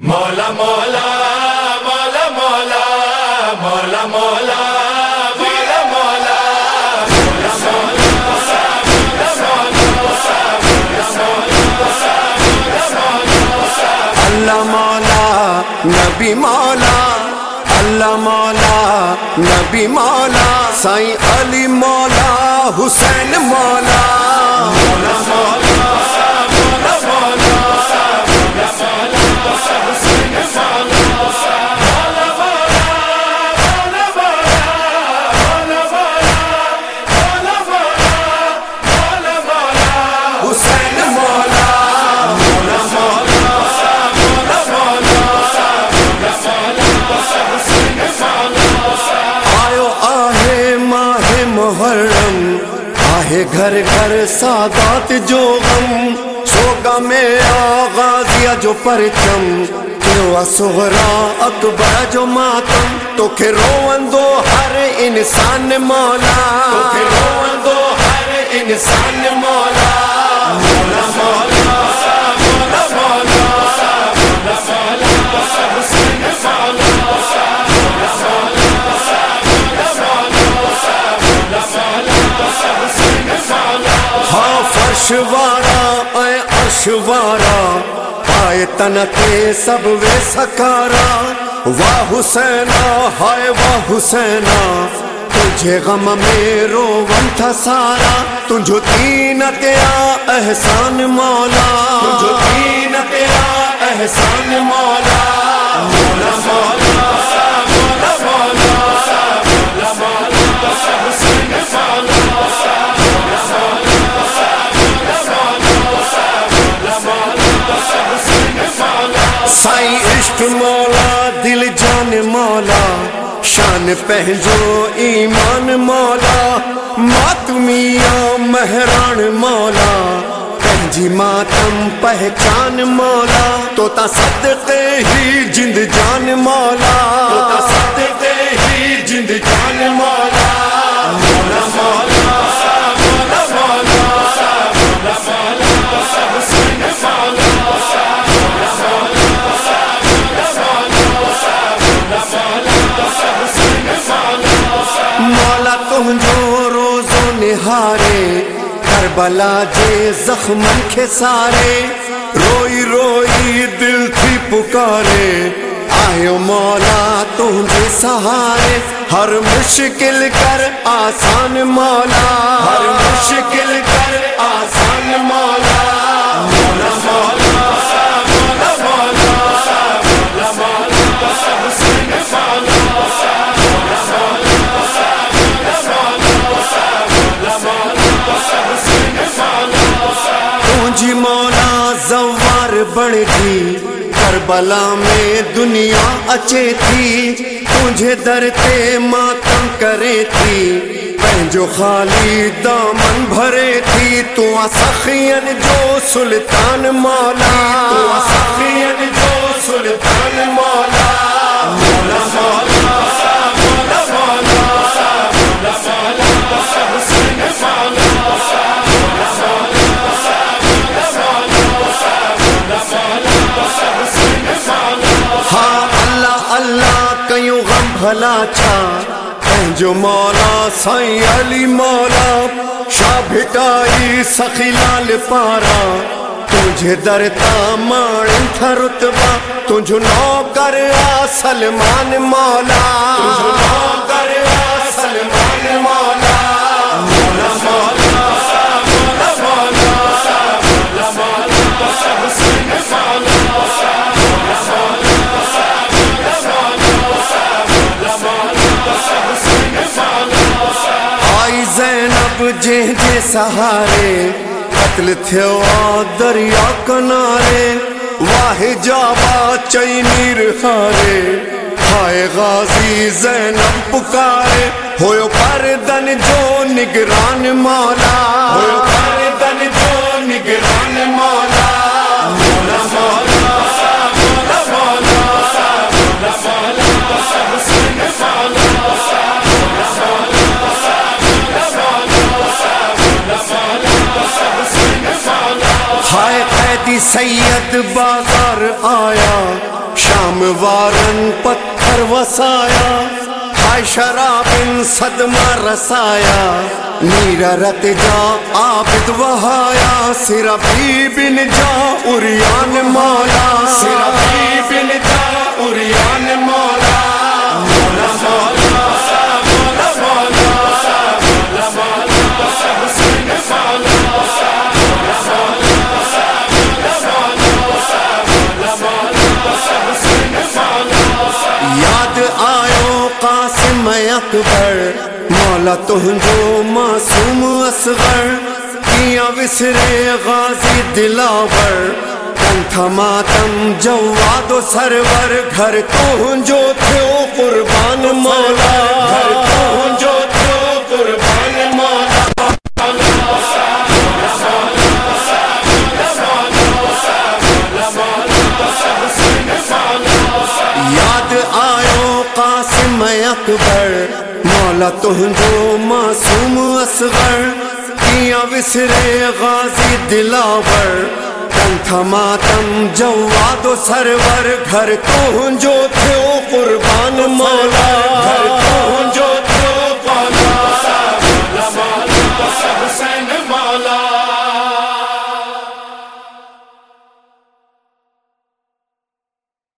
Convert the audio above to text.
مولا مولا مولا مولا مولا مولا نبی مولا اللہ مولا نبی مولا سائیں علی مولا حسین مولا ہے گھر گھر سادات جو غم، سوگا میں آغا دیا جو پرچم۔ کیوں سہرا اکبر جو ماتم؟ تو کہ روان دو ہر انسان مولا۔ تو کہ روان دو ہر انسان مولا۔ مولا مولا۔ ہاں اے عرش آئے تن کے سب وے سکارا۔ واہ حسینا، ہائے واہ حسینا، تجھے غم میں روون تھا سارا۔ تجھو تین تیا احسان مولا۔ تجھو تین تیا احسان مولا مولا مولا مولا مولا۔ شان پہنجو ایمان مولا ماتمیاں مہران مولا۔ پہنجی ماتم پہچان مولا، تو تا صدقے ہی جند جان مولا۔ روزو کربلا جے زخمن کے سارے۔ روئی روئی، دل تھی پکارے۔ آئے مولا تجھے سہارے۔ ہر مشکل کر آسان مولا۔ ہر مشکل کر آسان مولا۔ بڑھ تھی کربلا میں دنیا اچے تھی۔ تجھے درتے ماتم کرے تھی۔ جو خالی دامن بھرے تھی۔ تو سخین جو سلطان مولا۔ تو سخین جو سلطان بھلا چھا جو مولا، سائیں علی مولا۔ شاہ بھٹائی، سخی لال پارا۔ تجھے درتا مان تھا رتبہ۔ تجھ نو کر آ سلمان مولا۔ کے سہارے، قتل تھیو دریا کنارے، واہ جابا چئی نیر ہارے ہائے غازی زینب پکارے ہوئو پردن جو نگران مولا ہوئو ہائے قیدی سید بازار آیا، شام وارن پتھر وسایا، ہائے شرابن صدمہ رسایا نیرا رت جا عابد وہایا سرا بھی بن جا اریان مولا سرا بھی بن جا اریان اکبر مولا تہنجو معصوم اصغر، کیا وسرے غازی دلاور کنتھا ماتم جواد و سرور، گھر تہنجو تھو قربان مولا۔ گھر تو جو تھو قربان مولا۔ یاد آیو قاسم اکبر مولا تہنجو معصوم اصغر، کیا وسرے غازی دلاور۔ کنتھا ماتم جواد و سرور، گھر تہنجو تھیو قربان مولا۔ گھر